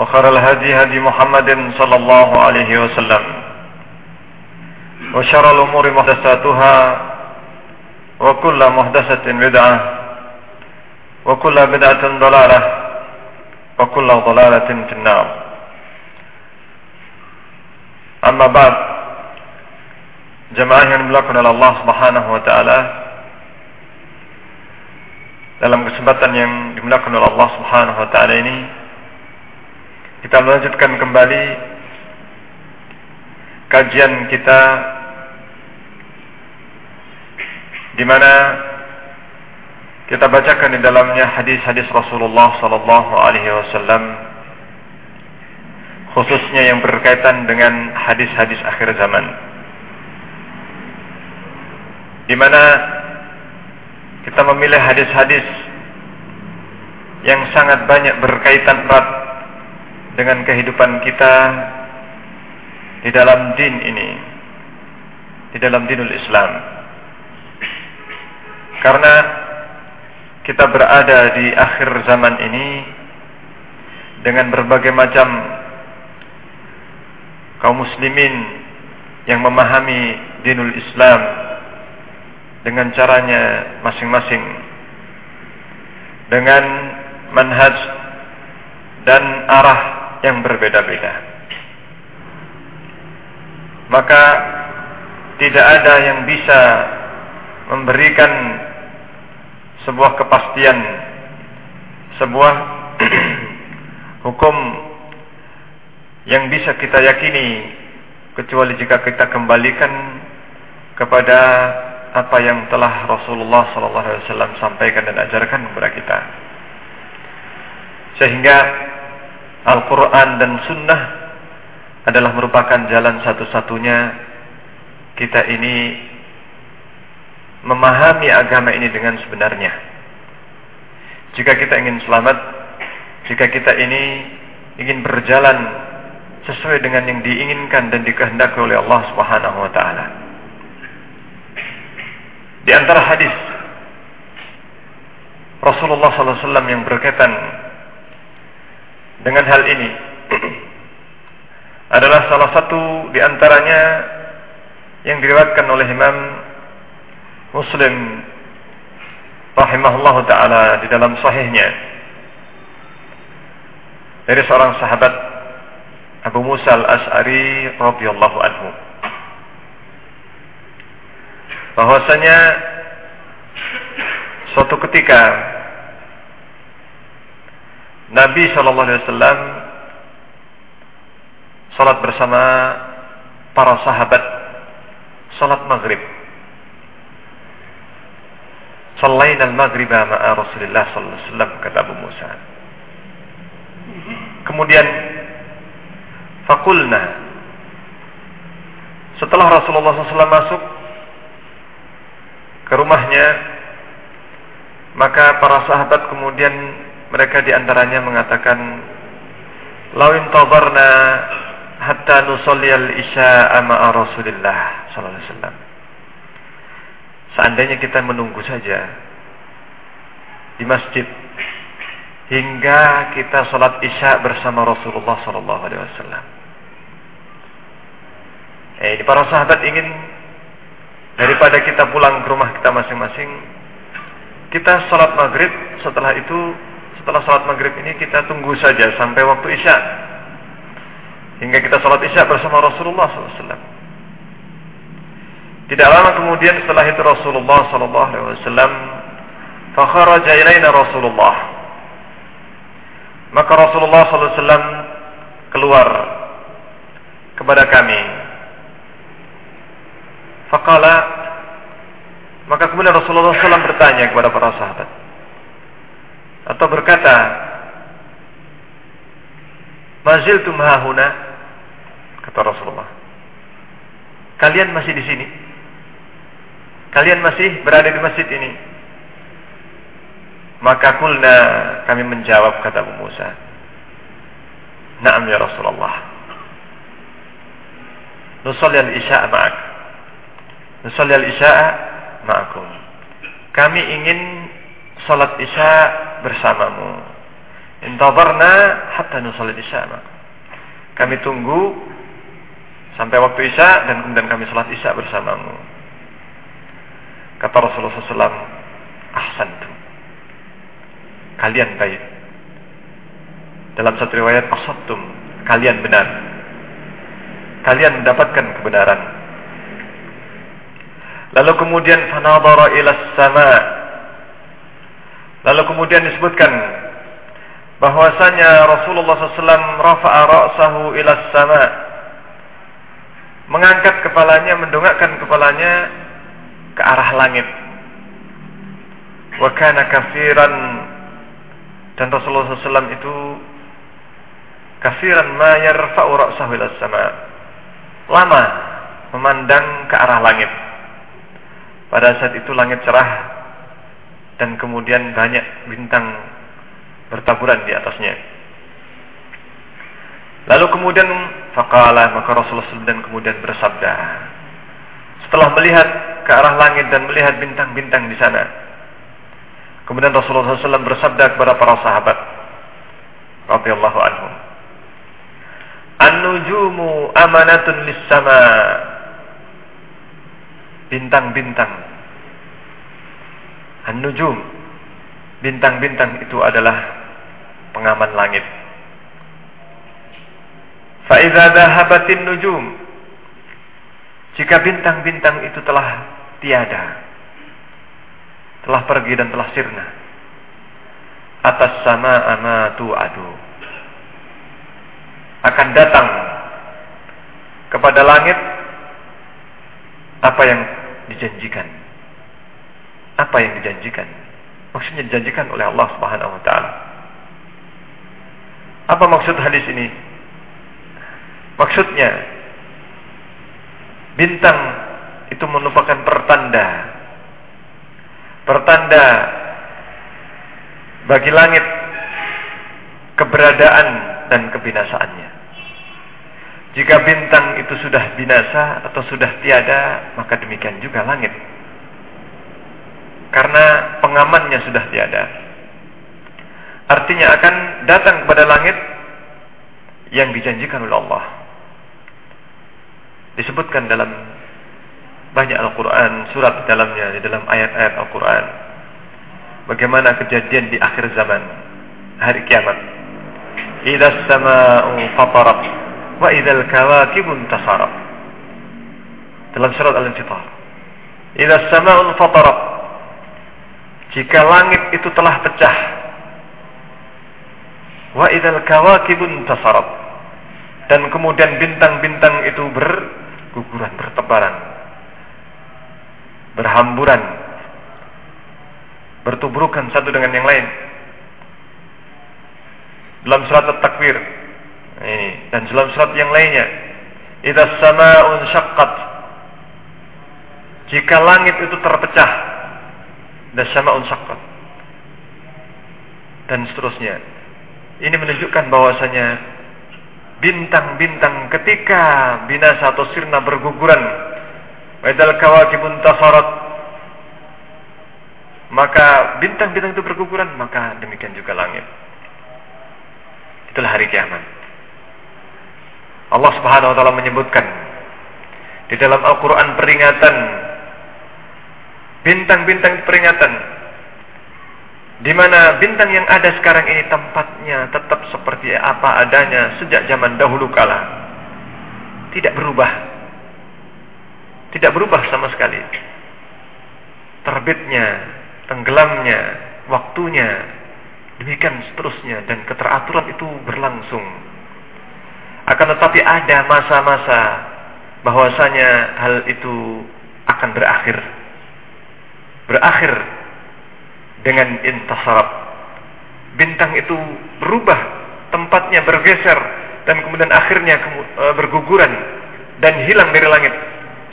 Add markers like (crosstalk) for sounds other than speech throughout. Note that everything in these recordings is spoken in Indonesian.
وخر الهدي هدي محمد صلى الله عليه وسلم. وشر الأمور محدثاتها وكل محدثة بدعة وكل بدعة ضلالة وكل ضلالة في النار. أما بعد جماعة يملكنا الله سبحانه وتعالى dalam kesempatan yang dimulakan oleh Allah Subhanahu wa taala ini kita melanjutkan kembali kajian kita di mana kita bacakan di dalamnya hadis-hadis Rasulullah sallallahu alaihi wasallam khususnya yang berkaitan dengan hadis-hadis akhir zaman. Di mana kita memilih hadis-hadis yang sangat banyak berkaitan erat dengan kehidupan kita di dalam din ini, di dalam dinul Islam. Karena kita berada di akhir zaman ini dengan berbagai macam kaum muslimin yang memahami dinul Islam dengan caranya masing-masing dengan manhaj dan arah yang berbeda-beda maka tidak ada yang bisa memberikan sebuah kepastian sebuah (clears throat) hukum yang bisa kita yakini kecuali jika kita kembalikan kepada apa yang telah Rasulullah sallallahu alaihi wasallam sampaikan dan ajarkan kepada kita. Sehingga Al-Qur'an dan sunnah adalah merupakan jalan satu-satunya kita ini memahami agama ini dengan sebenarnya. Jika kita ingin selamat, jika kita ini ingin berjalan sesuai dengan yang diinginkan dan dikehendaki oleh Allah Subhanahu wa taala. Di antara hadis Rasulullah SAW yang berkaitan dengan hal ini (clears throat) adalah salah satu di antaranya yang diriwayatkan oleh Imam Muslim rahimahullah taala di dalam sahihnya. Dari seorang sahabat Abu Musa al-As'ari radhiyallahu anhu. Bahwasanya suatu ketika Nabi Shallallahu Alaihi Wasallam salat bersama para sahabat salat maghrib. Sallaina al-maghriba ma'a Rasulullah sallallahu alaihi wasallam kata Abu Musa. Kemudian fakulna setelah Rasulullah SAW masuk ke rumahnya maka para sahabat kemudian mereka di antaranya mengatakan lawin tabarna hatta nusalliyal isya ma'a Rasulillah sallallahu alaihi wasallam Seandainya kita menunggu saja di masjid hingga kita sholat isya bersama Rasulullah Sallallahu Alaihi Wasallam. Eh, para sahabat ingin daripada kita pulang ke rumah kita masing-masing, kita sholat maghrib setelah itu setelah sholat maghrib ini kita tunggu saja sampai waktu isya hingga kita sholat isya bersama Rasulullah SAW. Tidak lama kemudian setelah itu Rasulullah wasallam fakharaja ilaina Rasulullah. Maka Rasulullah wasallam keluar kepada kami. Faqala maka kemudian Rasulullah SAW bertanya kepada para sahabat atau berkata, Maziltum hahuna kata Rasulullah. Kalian masih di sini? Kalian masih berada di masjid ini. Maka kulna kami menjawab kata Abu Musa. Naam ya Rasulullah. Nusalli al-isya'a ma'ak. Nusalli al-isya'a ma'akum. Kami ingin salat isya bersamamu. Intadarna hatta nusalli al-isya'a ma'akum. Kami tunggu sampai waktu isya dan kemudian kami salat isya bersamamu. Kata Rasulullah SAW, ahsantum. Kalian baik. Dalam satu riwayat, ahsantum. Kalian benar. Kalian mendapatkan kebenaran. Lalu kemudian fanadara ila sama. Lalu kemudian disebutkan bahwasanya Rasulullah SAW rafa'a ra'sahu ila sama. Mengangkat kepalanya, mendongakkan kepalanya ke arah langit. Wa kana kafiran dan Rasulullah SAW itu kafiran ma yarfa'u ra'sahu ila sama. Lama memandang ke arah langit. Pada saat itu langit cerah dan kemudian banyak bintang bertaburan di atasnya. Lalu kemudian faqala maka Rasulullah SAW dan kemudian bersabda setelah melihat ke arah langit dan melihat bintang-bintang di sana. Kemudian Rasulullah SAW bersabda kepada para sahabat, radhiyallahu anhum, An-nujumu amanatun lis-sama. Bintang-bintang. An-nujum. Bintang-bintang itu adalah pengaman langit. Fa idza dhahabatin nujum jika bintang-bintang itu telah tiada, telah pergi dan telah sirna, atas sama amatu adu akan datang kepada langit apa yang dijanjikan. Apa yang dijanjikan? Maksudnya dijanjikan oleh Allah Subhanahu wa taala. Apa maksud hadis ini? Maksudnya Bintang itu merupakan pertanda pertanda bagi langit keberadaan dan kebinasaannya. Jika bintang itu sudah binasa atau sudah tiada, maka demikian juga langit. Karena pengamannya sudah tiada. Artinya akan datang kepada langit yang dijanjikan oleh Allah disebutkan dalam banyak Al-Quran, surat di dalamnya, di dalam ayat-ayat Al-Quran. Bagaimana kejadian di akhir zaman, hari kiamat. Idza sama'u fatarat wa idzal kawakibun tasarat. Dalam surat Al-Infitar. Idza sama'u fatarat. Jika langit itu telah pecah. Wa idzal kawakibun tasarat. Dan kemudian bintang-bintang itu ber guguran bertebaran berhamburan bertubrukan satu dengan yang lain dalam surat at-takwir ini dan dalam surat yang lainnya idza sama'un syaqqat jika langit itu terpecah dan syaqqat dan seterusnya ini menunjukkan bahwasanya bintang-bintang ketika binasa atau sirna berguguran Wedal kawakibun tasarat maka bintang-bintang itu berguguran, maka demikian juga langit. Itulah hari kiamat. Allah Subhanahu wa taala menyebutkan di dalam Al-Qur'an peringatan bintang-bintang peringatan di mana bintang yang ada sekarang ini tempatnya tetap seperti apa adanya sejak zaman dahulu kala. Tidak berubah. Tidak berubah sama sekali. Terbitnya, tenggelamnya, waktunya, demikian seterusnya dan keteraturan itu berlangsung. Akan tetapi ada masa-masa bahwasanya hal itu akan berakhir. Berakhir dengan intasarab. Bintang itu berubah, tempatnya bergeser dan kemudian akhirnya e, berguguran dan hilang dari langit.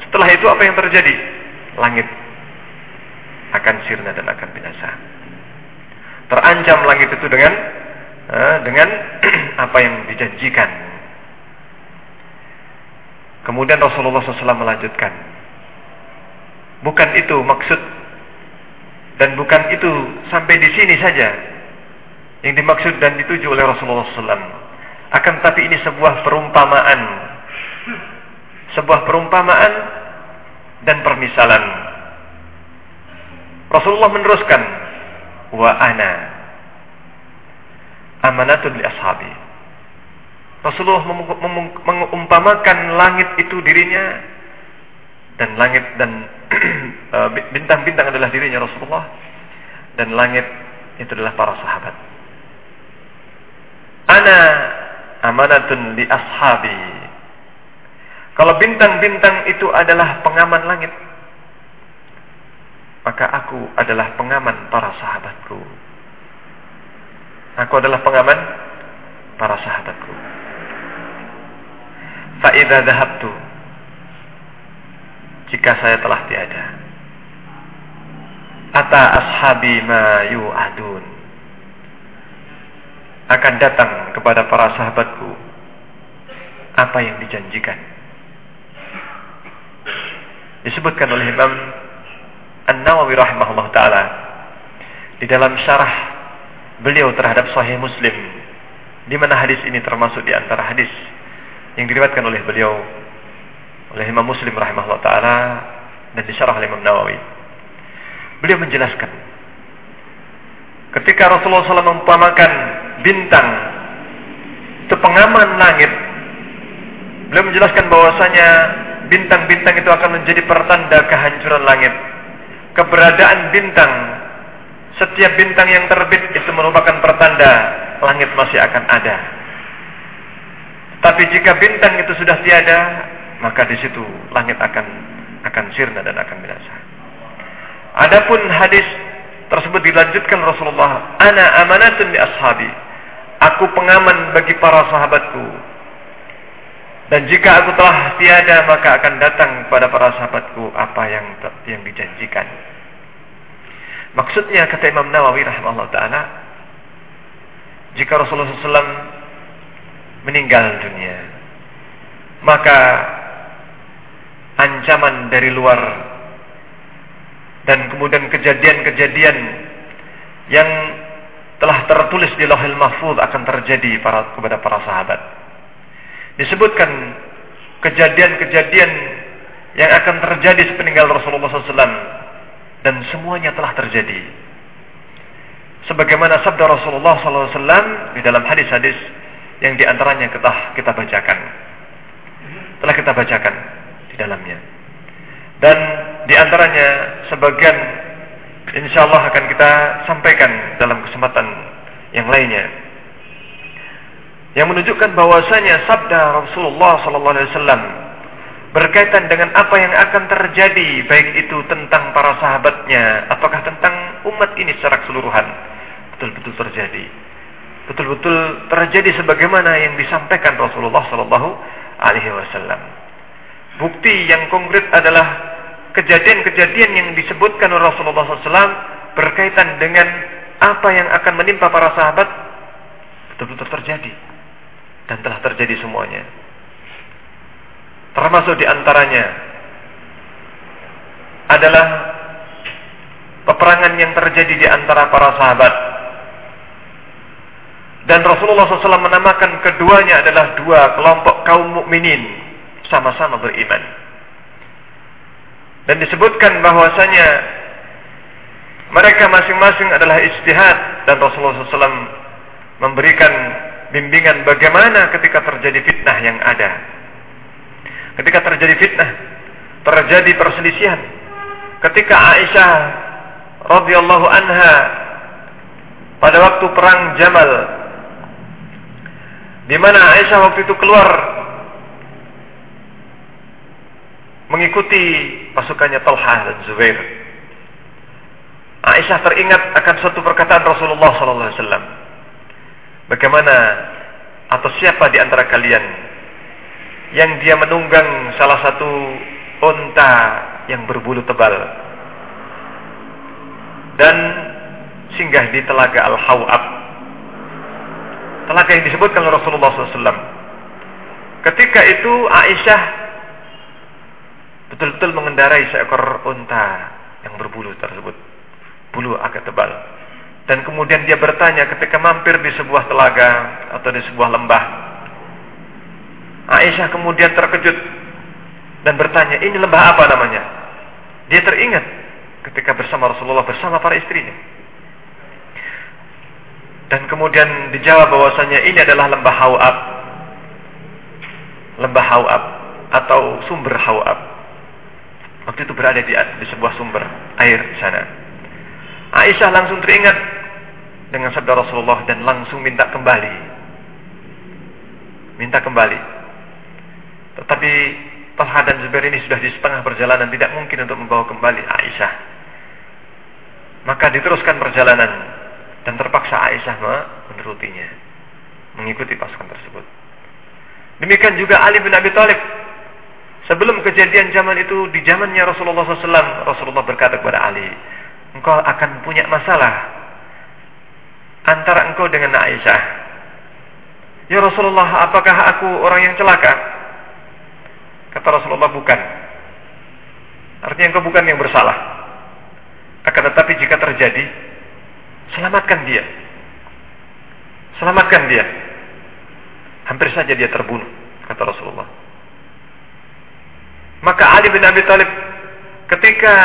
Setelah itu apa yang terjadi? Langit akan sirna dan akan binasa. Terancam langit itu dengan uh, dengan (clears throat) apa yang dijanjikan. Kemudian Rasulullah SAW melanjutkan, bukan itu maksud dan bukan itu sampai di sini saja yang dimaksud dan dituju oleh Rasulullah SAW. Akan tapi ini sebuah perumpamaan, sebuah perumpamaan dan permisalan Rasulullah meneruskan wa ana amanatun li ashabi. Rasulullah mengumpamakan langit itu dirinya dan langit dan (clears throat) eh, bintang-bintang adalah dirinya Rasulullah dan langit itu adalah para sahabat. Ana amanatun li ashabi. Kalau bintang-bintang itu adalah pengaman langit, maka aku adalah pengaman para sahabatku. Aku adalah pengaman para sahabatku. Fa'idha dhahabtu jika saya telah tiada. Ata ashabi ma yu'adun akan datang kepada para sahabatku apa yang dijanjikan. Disebutkan oleh Imam An-Nawawi rahimahullah taala di dalam syarah beliau terhadap Sahih Muslim di mana hadis ini termasuk di antara hadis yang diriwayatkan oleh beliau oleh Imam Muslim rahimahullah taala dan disyarah oleh Imam Nawawi. Beliau menjelaskan ketika Rasulullah SAW mengumpamakan bintang itu pengaman langit beliau menjelaskan bahwasanya bintang-bintang itu akan menjadi pertanda kehancuran langit keberadaan bintang setiap bintang yang terbit itu merupakan pertanda langit masih akan ada. Tapi jika bintang itu sudah tiada, maka di situ langit akan akan sirna dan akan binasa. Adapun hadis tersebut dilanjutkan Rasulullah, "Ana amanatun li ashabi." Aku pengaman bagi para sahabatku. Dan jika aku telah tiada, maka akan datang kepada para sahabatku apa yang yang dijanjikan. Maksudnya kata Imam Nawawi rahimahullah taala, jika Rasulullah SAW meninggal dunia, maka ancaman dari luar dan kemudian kejadian-kejadian yang telah tertulis di Lauhul Mahfuz akan terjadi para, kepada para sahabat. Disebutkan kejadian-kejadian yang akan terjadi sepeninggal Rasulullah SAW dan semuanya telah terjadi. Sebagaimana sabda Rasulullah SAW di dalam hadis-hadis yang di antaranya kita kita bacakan, telah kita bacakan di dalamnya. Dan di antaranya sebagian insya Allah akan kita sampaikan dalam kesempatan yang lainnya. Yang menunjukkan bahwasanya sabda Rasulullah SAW berkaitan dengan apa yang akan terjadi baik itu tentang para sahabatnya ataukah tentang umat ini secara keseluruhan betul-betul terjadi. Betul-betul terjadi sebagaimana yang disampaikan Rasulullah Sallallahu Alaihi Wasallam bukti yang konkret adalah kejadian-kejadian yang disebutkan oleh Rasulullah SAW berkaitan dengan apa yang akan menimpa para sahabat betul-betul terjadi dan telah terjadi semuanya Termasuk di antaranya adalah peperangan yang terjadi di antara para sahabat. Dan Rasulullah SAW menamakan keduanya adalah dua kelompok kaum mukminin sama-sama beriman. Dan disebutkan bahwasanya mereka masing-masing adalah istihad dan Rasulullah SAW memberikan bimbingan bagaimana ketika terjadi fitnah yang ada. Ketika terjadi fitnah, terjadi perselisihan. Ketika Aisyah radhiyallahu anha pada waktu perang Jamal di mana Aisyah waktu itu keluar mengikuti pasukannya Talha dan Zubair. Aisyah teringat akan suatu perkataan Rasulullah sallallahu alaihi wasallam. Bagaimana atau siapa di antara kalian yang dia menunggang salah satu unta yang berbulu tebal dan singgah di telaga Al-Hawab. Telaga yang disebutkan Rasulullah SAW. Ketika itu Aisyah betul-betul mengendarai seekor unta yang berbulu tersebut. Bulu agak tebal. Dan kemudian dia bertanya ketika mampir di sebuah telaga atau di sebuah lembah. Aisyah kemudian terkejut dan bertanya, ini lembah apa namanya? Dia teringat ketika bersama Rasulullah bersama para istrinya. Dan kemudian dijawab bahwasanya ini adalah lembah Hawab. Lembah Hawab atau sumber Hawab. Waktu itu berada di, di sebuah sumber air di sana. Aisyah langsung teringat dengan sabda Rasulullah dan langsung minta kembali. Minta kembali. Tetapi Talha dan Zubair ini sudah di setengah perjalanan tidak mungkin untuk membawa kembali Aisyah. Maka diteruskan perjalanan dan terpaksa Aisyah menurutinya, mengikuti pasukan tersebut. Demikian juga Ali bin Abi Thalib. Sebelum kejadian zaman itu di zamannya Rasulullah SAW, Rasulullah berkata kepada Ali, engkau akan punya masalah antara engkau dengan Aisyah. Ya Rasulullah, apakah aku orang yang celaka? Kata Rasulullah bukan. Artinya engkau bukan yang bersalah. Akan tetapi jika terjadi, selamatkan dia. Selamatkan dia. Hampir saja dia terbunuh, kata Rasulullah. Maka Ali bin Abi Thalib ketika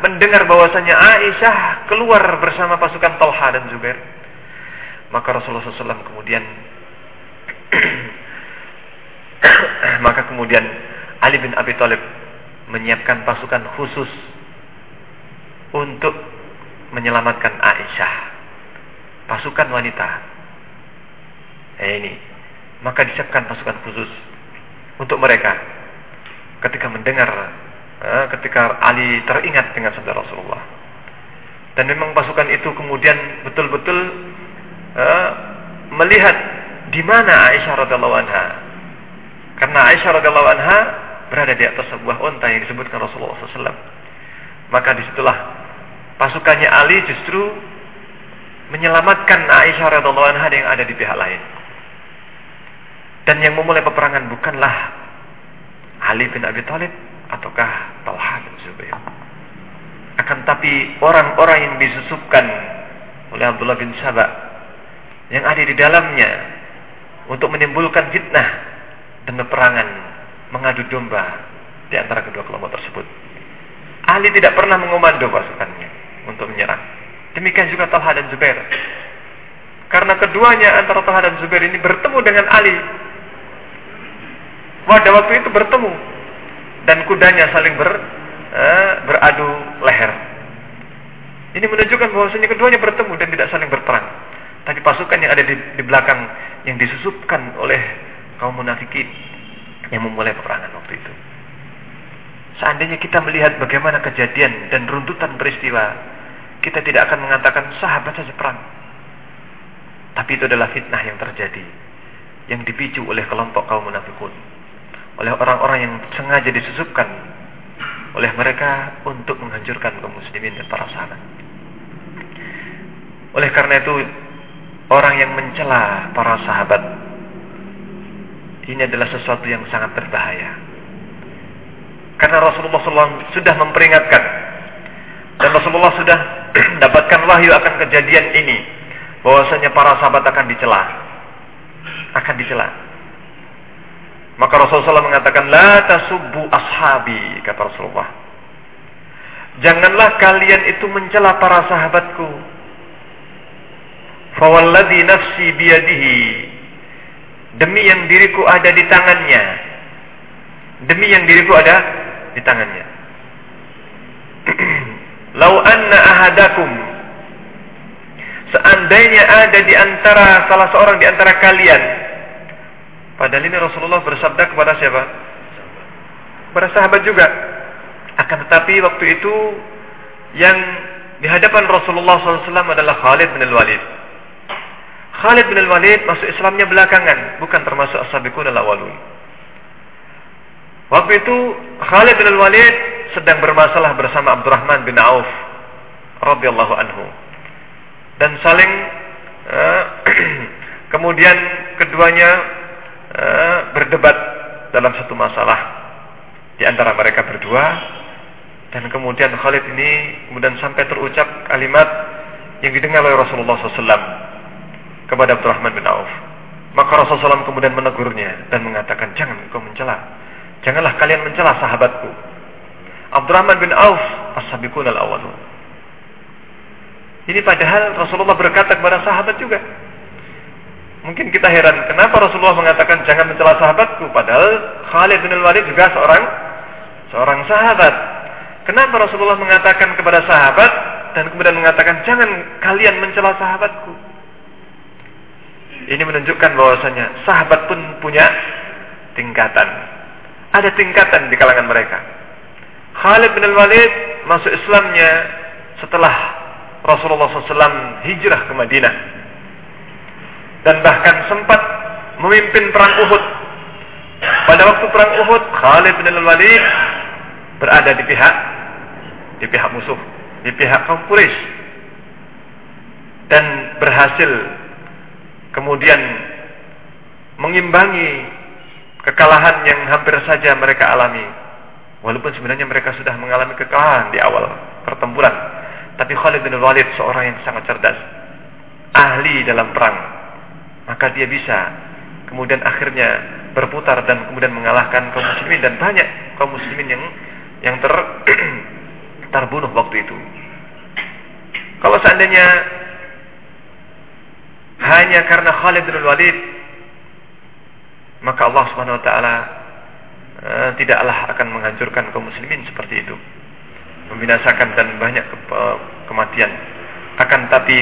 mendengar bahwasanya Aisyah keluar bersama pasukan Talha dan Zubair, maka Rasulullah SAW kemudian (clears throat) maka kemudian Ali bin Abi Thalib menyiapkan pasukan khusus untuk menyelamatkan Aisyah. Pasukan wanita. Eh ini. Maka disiapkan pasukan khusus untuk mereka. Ketika mendengar, eh, ketika Ali teringat dengan saudara Rasulullah. Dan memang pasukan itu kemudian betul-betul eh, melihat di mana Aisyah radhiallahu anha. Karena Aisyah radhiallahu anha berada di atas sebuah onta yang disebutkan Rasulullah SAW. Maka di situlah pasukannya Ali justru menyelamatkan Aisyah radhiallahu anha yang ada di pihak lain. Dan yang memulai peperangan bukanlah Ali bin Abi Thalib ataukah Talha bin Zubair. Akan tapi orang-orang yang disusupkan oleh Abdullah bin Sabah yang ada di dalamnya untuk menimbulkan fitnah dan peperangan mengadu domba di antara kedua kelompok tersebut. Ali tidak pernah mengomando pasukannya untuk menyerang. Demikian juga Talha dan Zubair. Karena keduanya antara Talha dan Zubair ini bertemu dengan Ali. Pada waktu itu bertemu dan kudanya saling ber, eh, beradu leher. Ini menunjukkan bahwasanya keduanya bertemu dan tidak saling berperang. Tapi pasukan yang ada di, di belakang yang disusupkan oleh kaum munafikin yang memulai peperangan waktu itu. Seandainya kita melihat bagaimana kejadian dan runtutan peristiwa, kita tidak akan mengatakan sahabat saja perang. Tapi itu adalah fitnah yang terjadi, yang dipicu oleh kelompok kaum munafikun, oleh orang-orang yang sengaja disusupkan oleh mereka untuk menghancurkan kaum muslimin dan para sahabat. Oleh karena itu, orang yang mencela para sahabat ini adalah sesuatu yang sangat berbahaya. Karena Rasulullah SAW sudah memperingatkan dan Rasulullah sudah (clears throat) dapatkan wahyu akan kejadian ini bahwasanya para sahabat akan dicela. Akan dicela. Maka Rasulullah SAW mengatakan la tasubbu ashabi kata Rasulullah. Janganlah kalian itu mencela para sahabatku. Fawalladhi nafsi biyadihi. Demi yang diriku ada di tangannya. Demi yang diriku ada di tangannya. (clears throat) Lau anna ahadakum seandainya ada di antara salah seorang di antara kalian padahal ini Rasulullah bersabda kepada siapa? kepada sahabat juga. Akan tetapi waktu itu yang di hadapan Rasulullah SAW adalah Khalid bin Al-Walid. Khalid bin Al-Walid masuk Islamnya belakangan bukan termasuk as-sabiqun al-awwalun. Waktu itu Khalid bin Al-Walid sedang bermasalah bersama Abdurrahman bin Auf radhiyallahu anhu. Dan saling uh, (clears throat) kemudian keduanya uh, berdebat dalam satu masalah di antara mereka berdua dan kemudian Khalid ini kemudian sampai terucap kalimat yang didengar oleh Rasulullah SAW kepada Abdurrahman bin Auf maka Rasulullah SAW kemudian menegurnya dan mengatakan jangan kau mencela janganlah kalian mencela sahabatku Abdurrahman bin Auf as-sabiqun al-awwalun. Ini padahal Rasulullah berkata kepada sahabat juga. Mungkin kita heran, kenapa Rasulullah mengatakan jangan mencela sahabatku padahal Khalid bin Al-Walid juga seorang seorang sahabat. Kenapa Rasulullah mengatakan kepada sahabat dan kemudian mengatakan jangan kalian mencela sahabatku? Ini menunjukkan bahwasanya sahabat pun punya tingkatan. Ada tingkatan di kalangan mereka. Khalid bin Al-Walid masuk Islamnya setelah Rasulullah SAW hijrah ke Madinah dan bahkan sempat memimpin perang Uhud. Pada waktu perang Uhud, Khalid bin Al-Walid berada di pihak di pihak musuh, di pihak kaum Quraisy dan berhasil kemudian mengimbangi kekalahan yang hampir saja mereka alami Walaupun sebenarnya mereka sudah mengalami kekalahan di awal pertempuran. Tapi Khalid bin Walid seorang yang sangat cerdas. Ahli dalam perang. Maka dia bisa kemudian akhirnya berputar dan kemudian mengalahkan kaum muslimin dan banyak kaum muslimin yang yang ter (clears throat) terbunuh waktu itu. Kalau seandainya hanya karena Khalid bin Walid maka Allah Subhanahu wa taala Eh, tidaklah akan menghancurkan kaum muslimin seperti itu membinasakan dan banyak ke eh, kematian akan tapi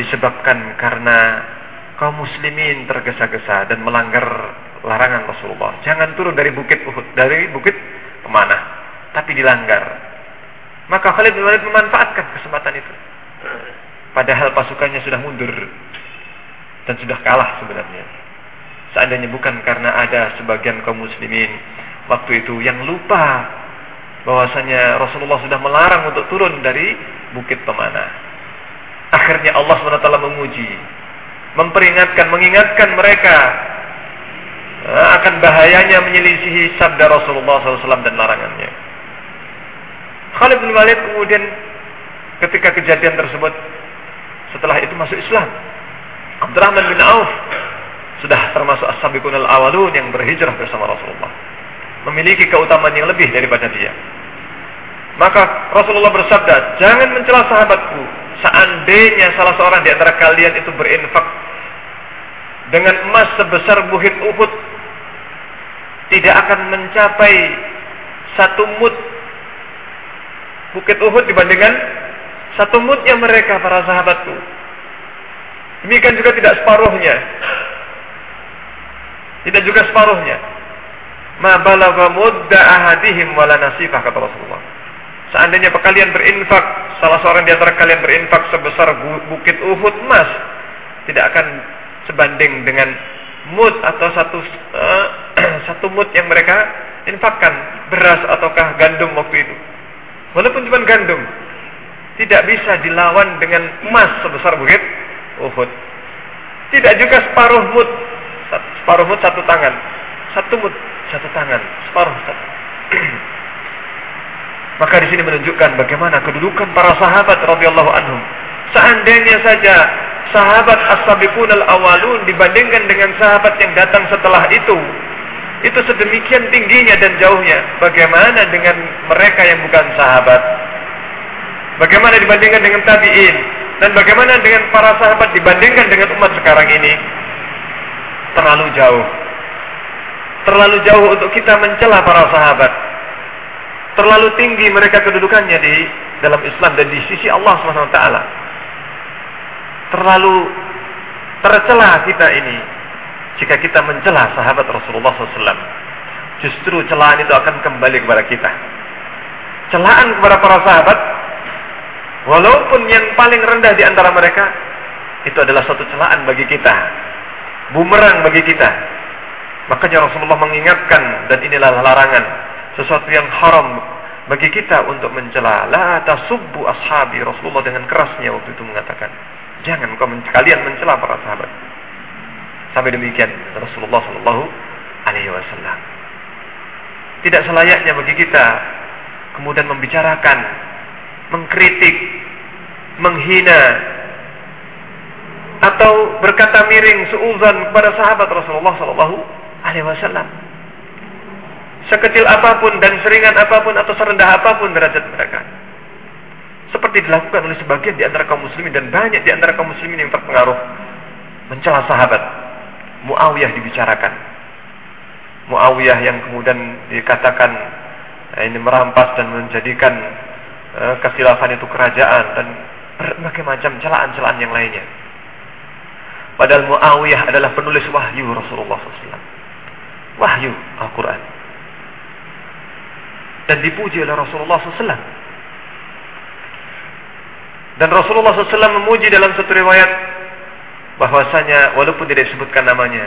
disebabkan karena kaum muslimin tergesa-gesa dan melanggar larangan Rasulullah. Jangan turun dari bukit Uhud dari bukit ke mana tapi dilanggar. Maka Khalid bin Walid memanfaatkan kesempatan itu. Padahal pasukannya sudah mundur dan sudah kalah sebenarnya. Seandainya bukan karena ada sebagian kaum muslimin waktu itu yang lupa bahwasanya Rasulullah sudah melarang untuk turun dari bukit pemanah. Akhirnya Allah SWT menguji, memperingatkan, mengingatkan mereka eh, akan bahayanya menyelisihi sabda Rasulullah SAW dan larangannya. Khalid bin Walid kemudian ketika kejadian tersebut setelah itu masuk Islam. Abdurrahman bin Auf sudah termasuk as-sabiqun al-awalun yang berhijrah bersama Rasulullah. Memiliki keutamaan yang lebih daripada dia. Maka Rasulullah bersabda, "Jangan mencela sahabatku. Seandainya salah seorang di antara kalian itu berinfak dengan emas sebesar bukit Uhud, tidak akan mencapai satu mut bukit Uhud dibandingkan satu mutnya mereka para sahabatku. Demikian juga tidak separuhnya tidak juga separuhnya. Ma balagha mudda ahadihim wala nasifah kata Rasulullah. Seandainya kalian berinfak, salah seorang di antara kalian berinfak sebesar bukit Uhud emas, tidak akan sebanding dengan mud atau satu uh, (clears throat) satu mud yang mereka infakkan beras ataukah gandum waktu itu. Walaupun cuma gandum, tidak bisa dilawan dengan emas sebesar bukit Uhud. Tidak juga separuh mud separuh mut satu tangan satu mut satu tangan separuh satu (clears throat) Maka di sini menunjukkan bagaimana kedudukan para sahabat radhiyallahu anhum. Seandainya saja sahabat as-sabiqun al-awwalun dibandingkan dengan sahabat yang datang setelah itu, itu sedemikian tingginya dan jauhnya. Bagaimana dengan mereka yang bukan sahabat? Bagaimana dibandingkan dengan tabi'in? Dan bagaimana dengan para sahabat dibandingkan dengan umat sekarang ini? Terlalu jauh. Terlalu jauh untuk kita mencela para sahabat. Terlalu tinggi mereka kedudukannya di dalam Islam dan di sisi Allah SWT. Terlalu tercela kita ini jika kita mencela sahabat Rasulullah SAW. Justru celaan itu akan kembali kepada kita. Celaan kepada para sahabat, walaupun yang paling rendah di antara mereka, itu adalah satu celaan bagi kita. Bumerang bagi kita. Makanya Rasulullah mengingatkan, dan inilah larangan. Sesuatu yang haram bagi kita untuk mencela. La tasubbu ashabi. Rasulullah dengan kerasnya waktu itu mengatakan. Jangan kau kalian mencela para sahabat. Sampai demikian Rasulullah Shallallahu Alaihi Wasallam. Tidak selayaknya bagi kita kemudian membicarakan, mengkritik, menghina, atau berkata miring seuzan kepada sahabat Rasulullah Shallallahu Alaihi Wasallam. Sekecil apa pun dan seringan apa pun atau serendah apa pun derajat mereka. Seperti dilakukan oleh sebagian di antara kaum muslimin dan banyak di antara kaum muslimin yang terpengaruh mencela sahabat Muawiyah dibicarakan. Muawiyah yang kemudian dikatakan eh, ini merampas dan menjadikan uh, kesilafan itu kerajaan dan berbagai macam celaan-celaan yang lainnya. Padahal Muawiyah adalah penulis wahyu Rasulullah SAW. Wahyu Al-Quran. Dan dipuji oleh Rasulullah SAW. Dan Rasulullah SAW memuji dalam satu riwayat bahwasanya walaupun tidak disebutkan namanya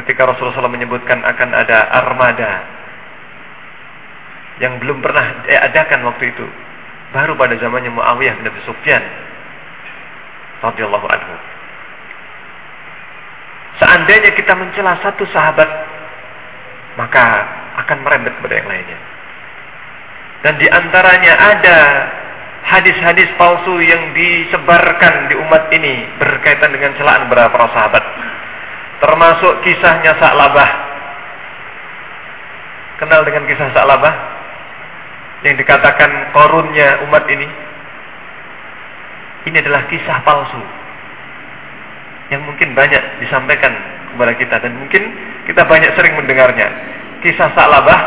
ketika Rasulullah SAW menyebutkan akan ada armada yang belum pernah diadakan waktu itu baru pada zamannya Muawiyah bin Abi Sufyan radhiyallahu anhu. Seandainya kita mencela satu sahabat maka akan merembet kepada yang lainnya. Dan di antaranya ada hadis-hadis palsu yang disebarkan di umat ini berkaitan dengan celaan beberapa para sahabat. Termasuk kisahnya Sa'labah. Kenal dengan kisah Sa'labah? Yang dikatakan korunnya umat ini. Ini adalah kisah palsu. Yang mungkin banyak disampaikan kepada kita. Dan mungkin kita banyak sering mendengarnya. Kisah Sa'labah,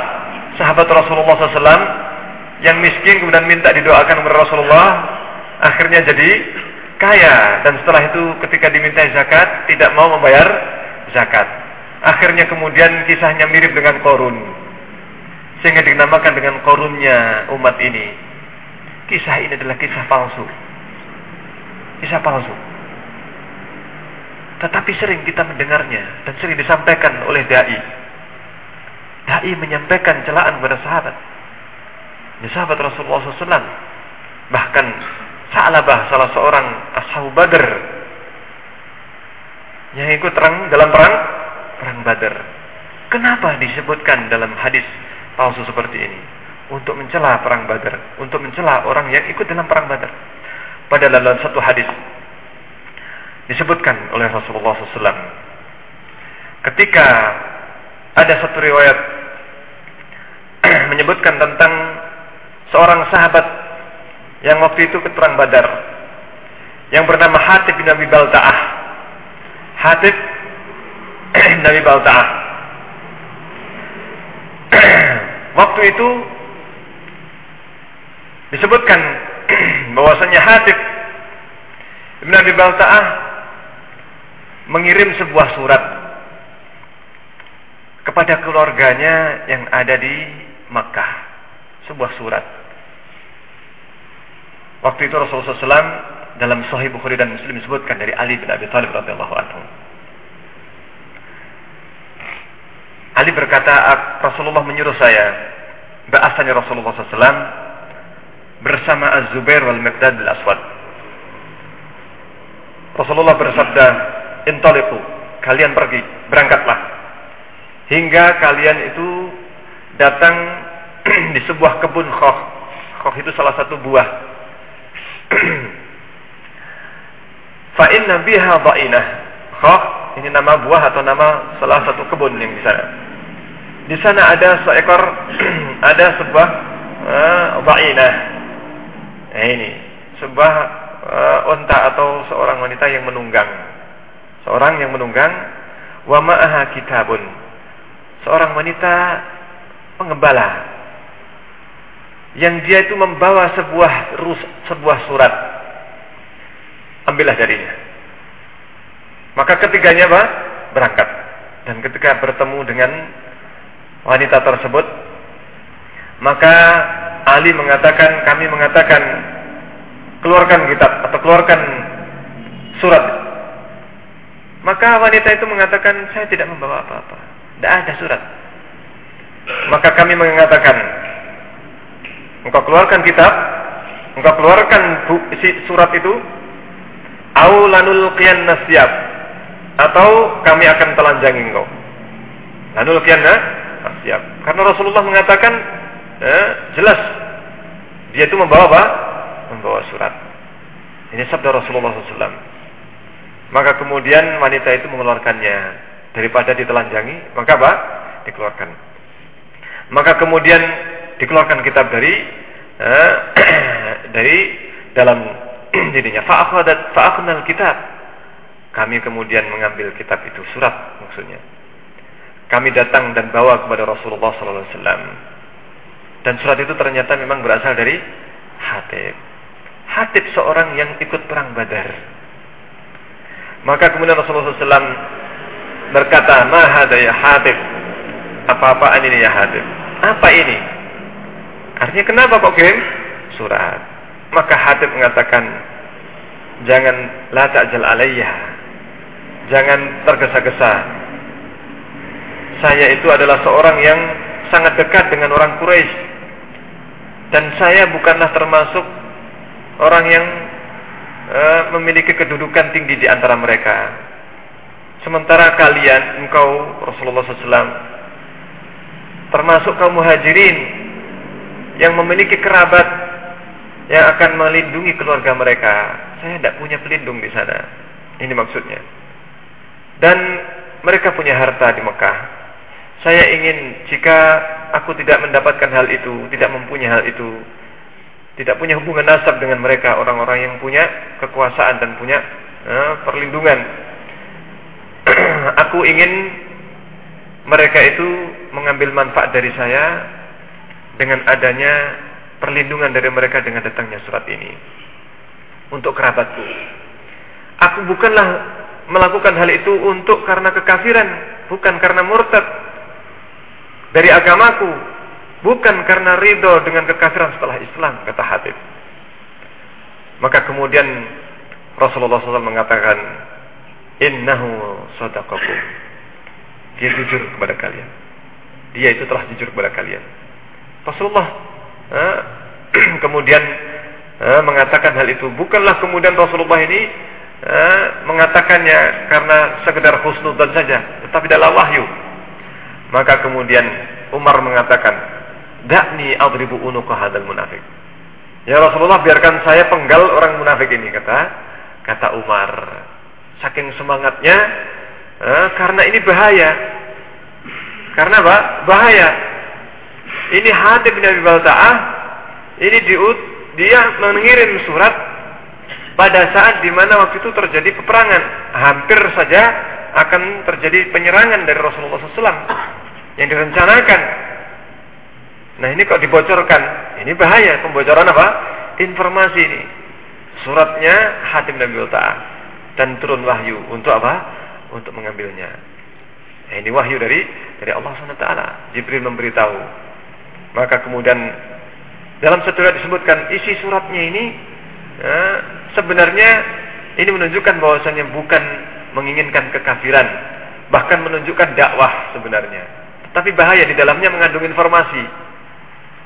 sahabat Rasulullah SAW yang miskin kemudian minta didoakan kepada Rasulullah akhirnya jadi kaya. Dan setelah itu ketika diminta zakat tidak mau membayar zakat. Akhirnya kemudian kisahnya mirip dengan korun sehingga dinamakan dengan korunnya umat ini. Kisah ini adalah kisah palsu. Kisah palsu. Tetapi sering kita mendengarnya dan sering disampaikan oleh dai. Dai menyampaikan celaan pada sahabat ini sahabat Rasulullah SAW. Bahkan Sa'labah salah seorang ashab Badr yang ikut terang dalam perang perang Badr. Kenapa disebutkan dalam hadis palsu seperti ini? Untuk mencela perang Badr, untuk mencela orang yang ikut dalam perang Badr. Pada dalam satu hadis disebutkan oleh Rasulullah SAW ketika ada satu riwayat (clears throat) menyebutkan tentang seorang sahabat yang waktu itu ke perang Badar yang bernama Hatib bin Abi Balta'ah. Hatib (clears throat) bin Abi Balta'ah. (clears throat) waktu itu disebutkan (clears throat) bahwasanya Hatib bin Abi Balta'ah mengirim sebuah surat kepada keluarganya yang ada di Makkah. Sebuah surat Waktu itu Rasulullah SAW dalam Sahih Bukhari dan Muslim disebutkan dari Ali bin Abi Thalib radhiyallahu anhu. Ali berkata, Rasulullah menyuruh saya, bahasanya Rasulullah SAW bersama Az-Zubair wal Miqdad al-Aswad. Rasulullah bersabda, Intaliku, kalian pergi, berangkatlah. Hingga kalian itu datang (clears throat) di sebuah kebun khokh. Khokh itu salah satu buah. (clears throat) Fa inna biha dha'inah. Khokh ini nama buah atau nama salah satu kebun yang di sana. Di sana ada seekor (clears throat) ada sebuah uh, dha'inah. Nah ini sebuah uh, unta atau seorang wanita yang menunggang. Seorang yang menunggang wa ma'aha kitabun. Seorang wanita pengembala yang dia itu membawa sebuah sebuah surat. Ambillah darinya. Maka ketiganya apa? Berangkat. Dan ketika bertemu dengan wanita tersebut maka Ali mengatakan kami mengatakan keluarkan kitab atau keluarkan surat. Maka wanita itu mengatakan saya tidak membawa apa-apa. Tidak ada surat. Maka kami mengatakan engkau keluarkan kitab engkau keluarkan surat itu aulanul qiyan nasyab atau kami akan telanjangi engkau. Lanul qiyan nasyab karena Rasulullah mengatakan eh, jelas dia itu membawa apa? Membawa surat. Ini sabda Rasulullah SAW maka kemudian wanita itu mengeluarkannya. Daripada ditelanjangi maka apa? Dikeluarkan. Maka kemudian dikeluarkan kitab dari eh, (clears throat) dari dalam (clears throat) dirinya fa'akhadat fa'akhnal kitab. Kami kemudian mengambil kitab itu surat maksudnya. Kami datang dan bawa kepada Rasulullah wasallam. Dan surat itu ternyata memang berasal dari Hatib. Hatib seorang yang ikut perang Badar. Maka kemudian Rasulullah SAW berkata, Mahada ya Hatib, apa-apaan ini ya Hatib? Apa ini? Artinya kenapa kok kirim surat? Maka Hatib mengatakan, jangan la ta'jal alayya. Jangan tergesa-gesa. Saya itu adalah seorang yang sangat dekat dengan orang Quraisy. Dan saya bukanlah termasuk orang yang uh, memiliki kedudukan tinggi di antara mereka. Sementara kalian, engkau Rasulullah SAW termasuk kaum muhajirin yang memiliki kerabat yang akan melindungi keluarga mereka. Saya tidak punya pelindung di sana. Ini maksudnya. Dan mereka punya harta di Mekah. Saya ingin jika aku tidak mendapatkan hal itu, tidak mempunyai hal itu, tidak punya hubungan nasab dengan mereka, orang-orang yang punya kekuasaan dan punya uh, perlindungan. (clears throat) aku ingin mereka itu mengambil manfaat dari saya dengan adanya perlindungan dari mereka dengan datangnya surat ini untuk kerabatku. Aku bukanlah melakukan hal itu untuk karena kekafiran, bukan karena murtad dari agamaku, bukan karena ridho dengan kekafiran setelah Islam, kata Hatib. Maka kemudian Rasulullah SAW mengatakan, Innahu sadaqakum dia jujur kepada kalian. Dia itu telah jujur kepada kalian. Rasulullah eh, (clears throat) kemudian eh, mengatakan hal itu. Bukanlah kemudian Rasulullah ini eh, mengatakannya karena sekedar husnudan saja, tetapi dalam wahyu. Maka kemudian Umar mengatakan, "Dakni adribu unuka hadal munafik." Ya Rasulullah biarkan saya penggal orang munafik ini kata kata Umar. Saking semangatnya Eh, karena ini bahaya. Karena apa? Bahaya. Ini hati bin Abi Balta'ah ini diut dia mengirim surat pada saat di mana waktu itu terjadi peperangan. Hampir saja akan terjadi penyerangan dari Rasulullah SAW yang direncanakan. Nah ini kok dibocorkan, ini bahaya pembocoran apa? Informasi ini. Suratnya Hatim Nabi Ta'ah dan turun wahyu untuk apa? untuk mengambilnya. Nah, ini wahyu dari dari Allah SWT. Jibril memberitahu. Maka kemudian dalam satu ayat disebutkan isi suratnya ini ya, sebenarnya ini menunjukkan bahwasanya bukan menginginkan kekafiran, bahkan menunjukkan dakwah sebenarnya. Tapi bahaya di dalamnya mengandung informasi.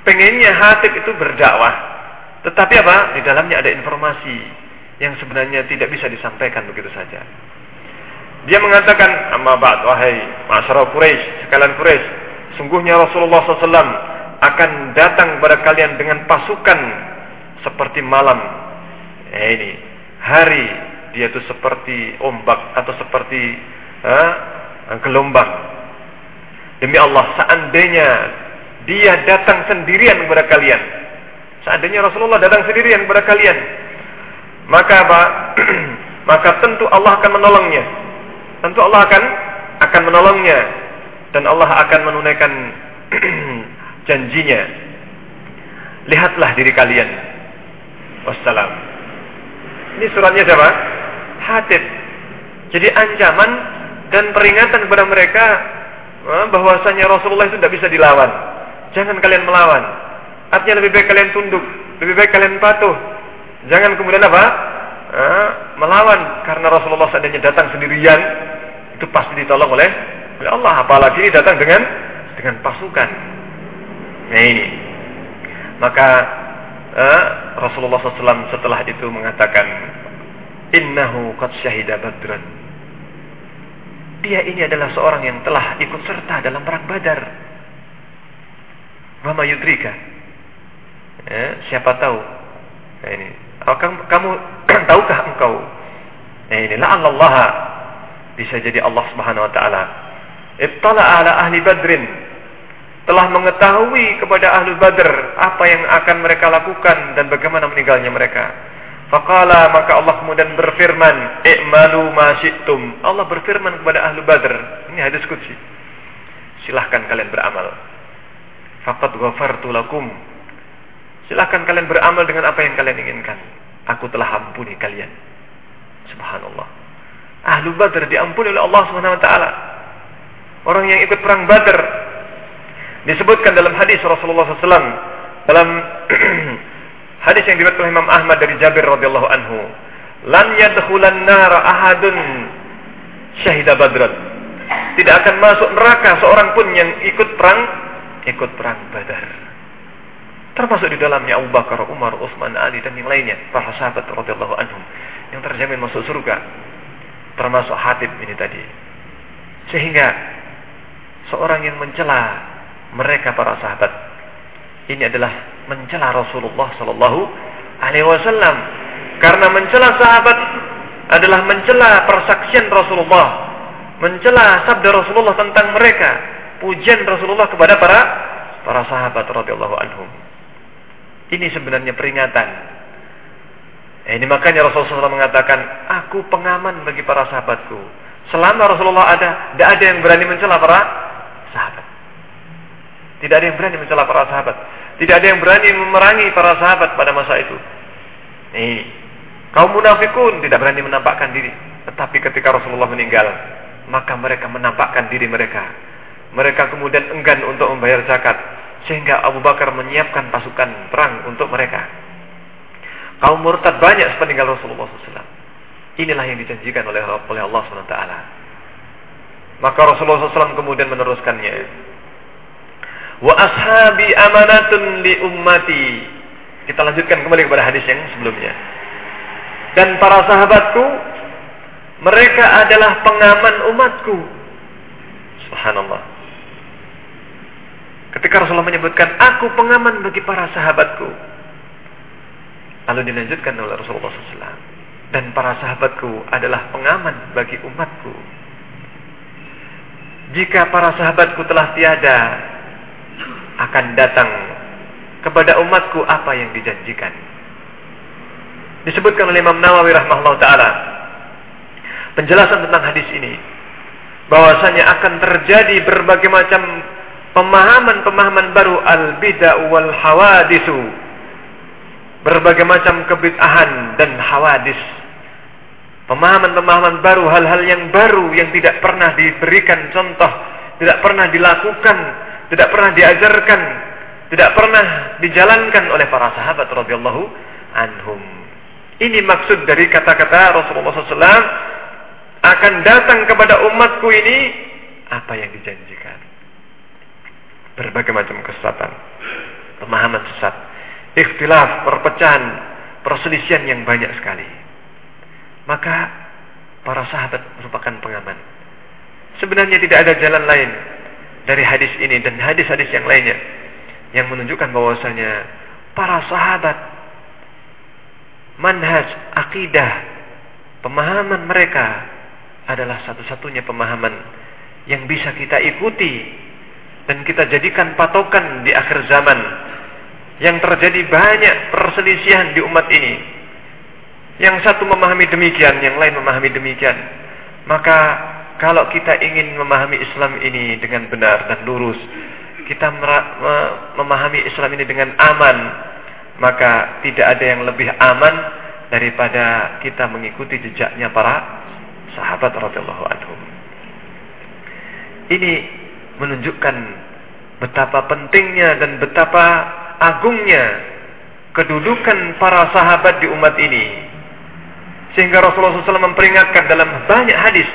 Pengennya hatib itu berdakwah, tetapi apa? Di dalamnya ada informasi yang sebenarnya tidak bisa disampaikan begitu saja. Dia mengatakan, "Amma ba'd wahai masyarakat Quraisy, sekalian Quraisy, sungguhnya Rasulullah SAW akan datang kepada kalian dengan pasukan seperti malam. Eh, ini hari dia itu seperti ombak atau seperti eh, gelombang. Demi Allah, seandainya dia datang sendirian kepada kalian, seandainya Rasulullah datang sendirian kepada kalian, maka apa? (clears throat) maka tentu Allah akan menolongnya. Tentu Allah akan akan menolongnya dan Allah akan menunaikan (clears throat) janjinya. Lihatlah diri kalian. Wassalam. Ini suratnya siapa? Hatib. Jadi ancaman dan peringatan kepada mereka eh, bahwasanya Rasulullah itu tidak bisa dilawan. Jangan kalian melawan. Artinya lebih baik kalian tunduk, lebih baik kalian patuh. Jangan kemudian apa? Eh, melawan karena Rasulullah seandainya datang sendirian itu pasti ditolong oleh Allah apalagi ini datang dengan dengan pasukan. Nah ini. Maka eh, Rasulullah SAW setelah itu mengatakan, Innahu qad syahida badran. Dia ini adalah seorang yang telah ikut serta dalam perang badar. Mama yudrika. Eh, siapa tahu. Nah ini. Oh, kamu, kamu (clears throat) tahukah engkau? Nah ini. Allah bisa jadi Allah Subhanahu Wa Taala. Ibtala ala ahli badrin telah mengetahui kepada ahli badr apa yang akan mereka lakukan dan bagaimana meninggalnya mereka. Faqala maka Allah kemudian berfirman, "I'malu ma syi'tum." Allah berfirman kepada ahli badr. Ini hadis qudsi. Silahkan kalian beramal. Faqad ghafartu lakum. Silahkan kalian beramal dengan apa yang kalian inginkan. Aku telah ampuni kalian. Subhanallah. Ahlu Badr diampuni oleh Allah taala. Orang yang ikut perang Badr Disebutkan dalam hadis Rasulullah SAW dalam (clears throat) hadis yang diriwayatkan oleh Imam Ahmad dari Jabir radhiyallahu anhu, "Lan yadkhulan nar ahadun syahida badran." Tidak akan masuk neraka seorang pun yang ikut perang ikut perang Badar. Termasuk di dalamnya Abu Bakar, Umar, Utsman, Ali dan yang lainnya, para sahabat radhiyallahu anhum yang terjamin masuk surga. Termasuk Hatib ini tadi. Sehingga seorang yang mencela mereka para sahabat. Ini adalah mencela Rasulullah Sallallahu Alaihi Wasallam. Karena mencela sahabat adalah mencela persaksian Rasulullah. Mencela sabda Rasulullah tentang mereka. Pujian Rasulullah kepada para para sahabat radhiyallahu anhum. Ini sebenarnya peringatan. Eh, ini makanya Rasulullah mengatakan aku pengaman bagi para sahabatku. Selama Rasulullah ada tidak ada yang berani mencela para tidak ada yang berani mencela para sahabat. Tidak ada yang berani memerangi para sahabat pada masa itu. Nih, kaum munafikun tidak berani menampakkan diri. Tetapi ketika Rasulullah meninggal, maka mereka menampakkan diri mereka. Mereka kemudian enggan untuk membayar zakat. Sehingga Abu Bakar menyiapkan pasukan perang untuk mereka. Kaum murtad banyak sepeninggal Rasulullah SAW. Inilah yang dijanjikan oleh Allah SWT. Maka Rasulullah SAW kemudian meneruskannya wa ashabi amanatun li ummati. Kita lanjutkan kembali kepada hadis yang sebelumnya. Dan para sahabatku mereka adalah pengaman umatku. Subhanallah. Ketika Rasulullah menyebutkan aku pengaman bagi para sahabatku. Lalu dilanjutkan oleh Rasulullah SAW. Dan para sahabatku adalah pengaman bagi umatku. Jika para sahabatku telah tiada, akan datang kepada umatku apa yang dijanjikan. Disebutkan oleh Imam Nawawi rahimahullah taala penjelasan tentang hadis ini bahwasanya akan terjadi berbagai macam pemahaman-pemahaman baru al-bid'ah wal hawadisu berbagai macam kebid'ahan dan hawadis pemahaman-pemahaman baru hal-hal yang baru yang tidak pernah diberikan contoh tidak pernah dilakukan tidak pernah diajarkan, tidak pernah dijalankan oleh para sahabat radhiyallahu anhum. Ini maksud dari kata-kata Rasulullah SAW akan datang kepada umatku ini apa yang dijanjikan. Berbagai macam kesesatan, pemahaman sesat, ikhtilaf, perpecahan, perselisihan yang banyak sekali. Maka para sahabat merupakan pengaman. Sebenarnya tidak ada jalan lain dari hadis ini dan hadis-hadis yang lainnya yang menunjukkan bahwasanya para sahabat manhaj akidah pemahaman mereka adalah satu-satunya pemahaman yang bisa kita ikuti dan kita jadikan patokan di akhir zaman yang terjadi banyak perselisihan di umat ini. Yang satu memahami demikian yang lain memahami demikian. Maka kalau kita ingin memahami Islam ini dengan benar dan lurus kita memahami Islam ini dengan aman maka tidak ada yang lebih aman daripada kita mengikuti jejaknya para sahabat radhiyallahu anhum. Ini menunjukkan betapa pentingnya dan betapa agungnya kedudukan para sahabat di umat ini. Sehingga Rasulullah SAW memperingatkan dalam banyak hadis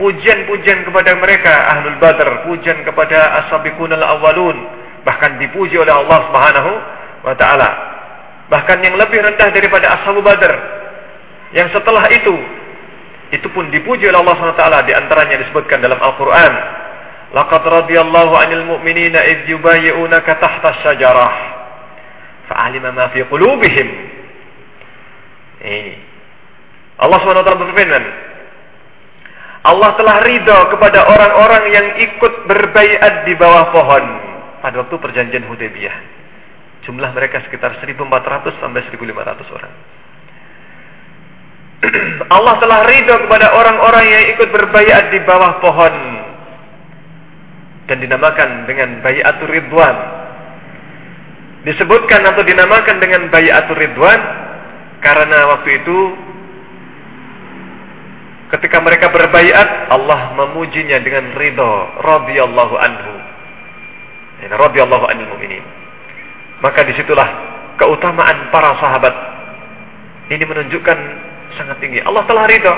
pujian-pujian kepada mereka ahlul badar, pujian kepada as-sabiqun al-awwalun, bahkan dipuji oleh Allah Subhanahu wa taala. Bahkan yang lebih rendah daripada ashabu badar. Yang setelah itu itu pun dipuji oleh Allah SWT di antaranya disebutkan dalam Al-Qur'an. Laqad radiyallahu 'anil mu'minina idh yubayyi'unaka tahta asy-syajarah fa'alima ma fi qulubihim. Ini. Allah SWT berfirman Allah telah ridho kepada orang-orang yang ikut berbaiat di bawah pohon pada waktu perjanjian Hudaybiyah. Jumlah mereka sekitar 1400 sampai 1500 orang. (clears throat) Allah telah ridho kepada orang-orang yang ikut berbayat di bawah pohon dan dinamakan dengan bayatul ridwan. Disebutkan atau dinamakan dengan bayatul ridwan karena waktu itu ketika mereka berbayat Allah memujinya dengan ridho radhiyallahu anhu. Ya, anil mu'minin. Maka di situlah keutamaan para sahabat. Ini menunjukkan sangat tinggi. Allah telah ridho.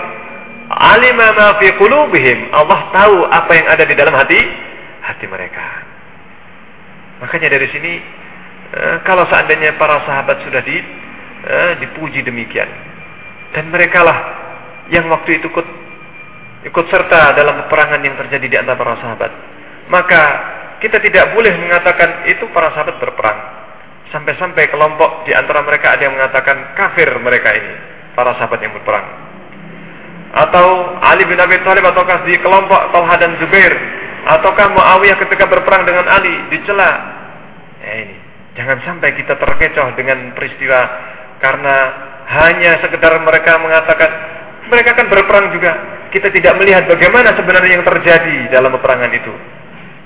Alima ma fi. Allah tahu apa yang ada di dalam hati hati mereka. Makanya dari sini eh, kalau seandainya para sahabat sudah di, eh, dipuji demikian dan mereka lah yang waktu itu ikut ikut serta dalam peperangan yang terjadi di antara para sahabat, maka kita tidak boleh mengatakan itu para sahabat berperang. Sampai-sampai kelompok di antara mereka ada yang mengatakan kafir mereka ini para sahabat yang berperang. Atau Ali bin Abi Thalib ataukah di kelompok Talha dan Zubair ataukah Muawiyah ketika berperang dengan Ali dicela. Ya ini, jangan sampai kita terkecoh dengan peristiwa karena hanya sekedar mereka mengatakan mereka akan berperang juga. Kita tidak melihat bagaimana sebenarnya yang terjadi dalam peperangan itu.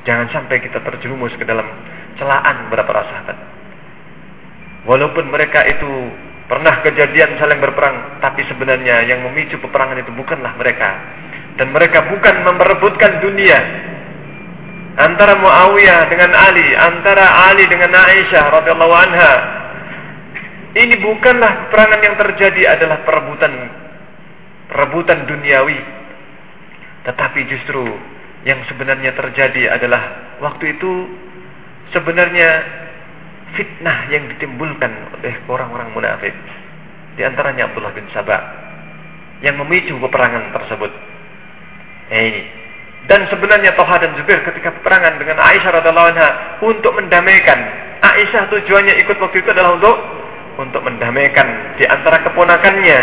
Jangan sampai kita terjerumus ke dalam celaan beberapa sahabat. Walaupun mereka itu Pernah kejadian saling berperang, tapi sebenarnya yang memicu peperangan itu bukanlah mereka. Dan mereka bukan memperebutkan dunia. Antara Muawiyah dengan Ali, antara Ali dengan Aisyah radhiyallahu anha. Ini bukanlah peperangan yang terjadi adalah perebutan perebutan duniawi. Tetapi justru yang sebenarnya terjadi adalah waktu itu sebenarnya fitnah yang ditimbulkan oleh orang-orang munafik. Di antaranya Abdullah bin Sabah yang memicu peperangan tersebut. Eh, ini. Dan sebenarnya Toha dan Zubair ketika peperangan dengan Aisyah radhiallahu anha untuk mendamaikan. Aisyah tujuannya ikut waktu itu adalah untuk untuk mendamaikan di antara keponakannya,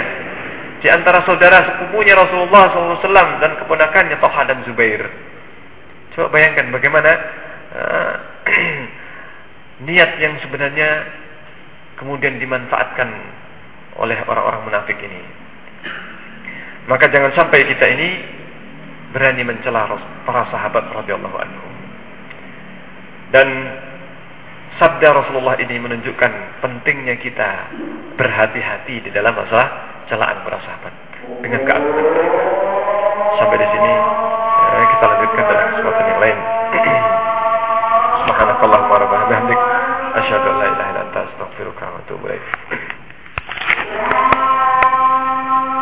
di antara saudara sepupunya Rasulullah SAW dan keponakannya Toha dan Zubair. Coba bayangkan bagaimana uh, (clears throat) niat yang sebenarnya kemudian dimanfaatkan oleh orang-orang munafik ini. Maka jangan sampai kita ini berani mencela para sahabat radhiyallahu anhu. Dan sabda Rasulullah ini menunjukkan pentingnya kita berhati-hati di dalam masalah celaan para sahabat dengan keagungan mereka. Sampai di sini eh, kita lanjutkan dalam kesempatan yang lain. (clears throat) Subhanakallahumma rabbana bihamdik asyhadu an